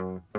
Mm-hmm.